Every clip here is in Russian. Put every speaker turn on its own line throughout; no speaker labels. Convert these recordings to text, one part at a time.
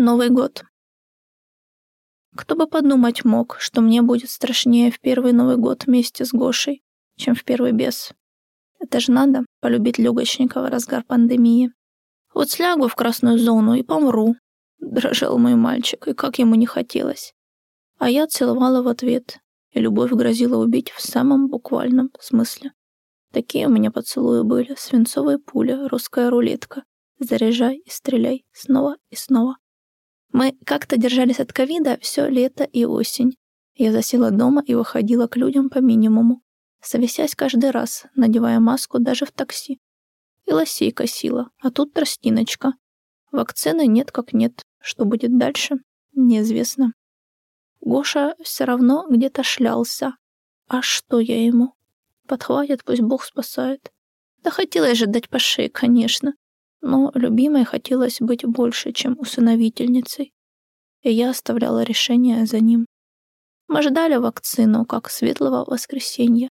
Новый год. Кто бы подумать мог, что мне будет страшнее в первый Новый год вместе с Гошей, чем в первый без. Это же надо полюбить Люгочникова в разгар пандемии. Вот слягу в красную зону и помру, дрожал мой мальчик, и как ему не хотелось. А я целовала в ответ, и любовь грозила убить в самом буквальном смысле. Такие у меня поцелуи были, свинцовая пуля, русская рулетка. Заряжай и стреляй снова и снова. Мы как-то держались от ковида все лето и осень. Я засела дома и выходила к людям по минимуму, совисясь каждый раз, надевая маску даже в такси. И лосей косила, а тут тростиночка. Вакцины нет как нет. Что будет дальше, неизвестно. Гоша все равно где-то шлялся. А что я ему? Подхватит, пусть Бог спасает. Да хотелось же дать по шее, конечно но любимой хотелось быть больше, чем усыновительницей, и я оставляла решение за ним. Мы ждали вакцину, как светлого воскресенья,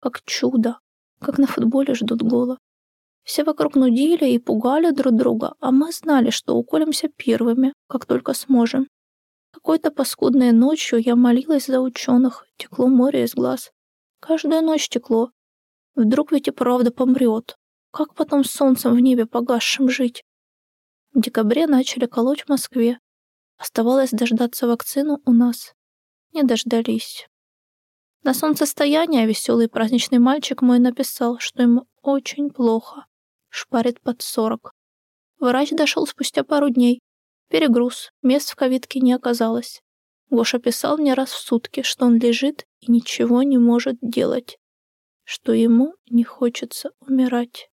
как чудо, как на футболе ждут гола. Все вокруг нудили и пугали друг друга, а мы знали, что уколемся первыми, как только сможем. Какой-то паскудной ночью я молилась за ученых, текло море из глаз. Каждую ночь текло. Вдруг ведь и правда помрет, как потом с солнцем в небе погасшим жить? В декабре начали колоть в Москве. Оставалось дождаться вакцину у нас. Не дождались. На солнцестояние веселый праздничный мальчик мой написал, что ему очень плохо. Шпарит под сорок. Врач дошел спустя пару дней. Перегруз, мест в ковидке не оказалось. Гоша писал мне раз в сутки, что он лежит и ничего не может делать, что ему не хочется умирать.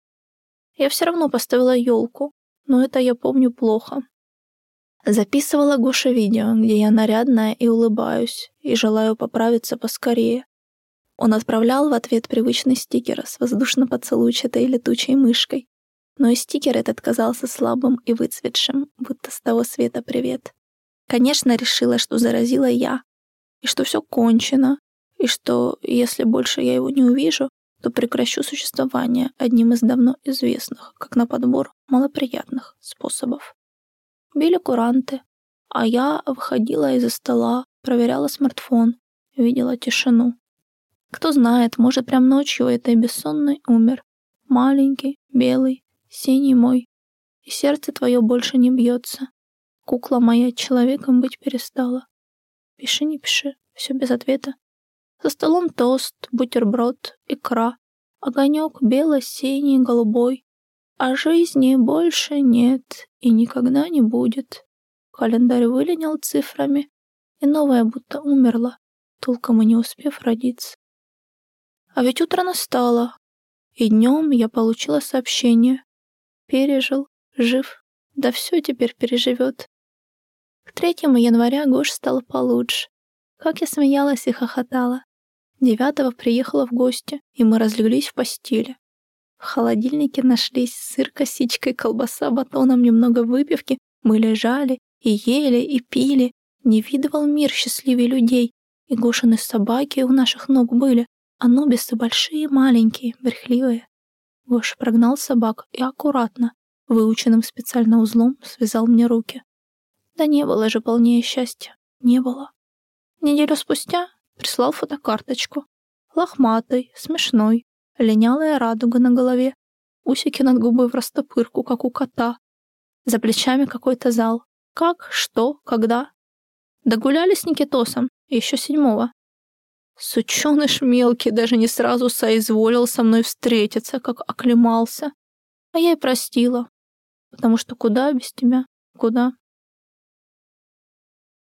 Я все равно поставила елку, но это я помню плохо. Записывала Гоша видео, где я нарядная и улыбаюсь, и желаю поправиться поскорее. Он отправлял в ответ привычный стикер с воздушно-поцелуйчатой летучей мышкой. Но и стикер этот казался слабым и выцветшим, будто с того света привет. Конечно, решила, что заразила я, и что все кончено, и что, если больше я его не увижу, то прекращу существование одним из давно известных, как на подбор, малоприятных способов. Били куранты, а я выходила из-за стола, проверяла смартфон, видела тишину. Кто знает, может, прям ночью этой бессонной умер. Маленький, белый, синий мой. И сердце твое больше не бьется. Кукла моя человеком быть перестала. Пиши, не пиши, все без ответа. За столом тост, бутерброд, икра, огонек бело-синий, голубой. А жизни больше нет и никогда не будет. Календарь выленил цифрами, и новая будто умерла, толком и не успев родиться. А ведь утро настало, и днем я получила сообщение. Пережил, жив, да все теперь переживет. К третьему января Гош стал получше. Как я смеялась и хохотала. Девятого приехала в гости, и мы разлеглись в постели. В холодильнике нашлись сыр косичкой, колбаса батоном, немного выпивки. Мы лежали и ели, и пили. Не видывал мир счастливее людей. И Гошины собаки у наших ног были, а нобисы большие и маленькие, брехливые. Гоша прогнал собак и аккуратно, выученным специально узлом, связал мне руки. Да не было же полнее счастья. Не было. Неделю спустя Прислал фотокарточку. Лохматый, смешной, линялая радуга на голове, усики над губой в растопырку, как у кота. За плечами какой-то зал. Как, что, когда? Догуляли с Никитосом, еще седьмого. Сученыш мелкий даже не сразу соизволил со мной встретиться, как оклемался. А я и простила, потому что куда без тебя, куда?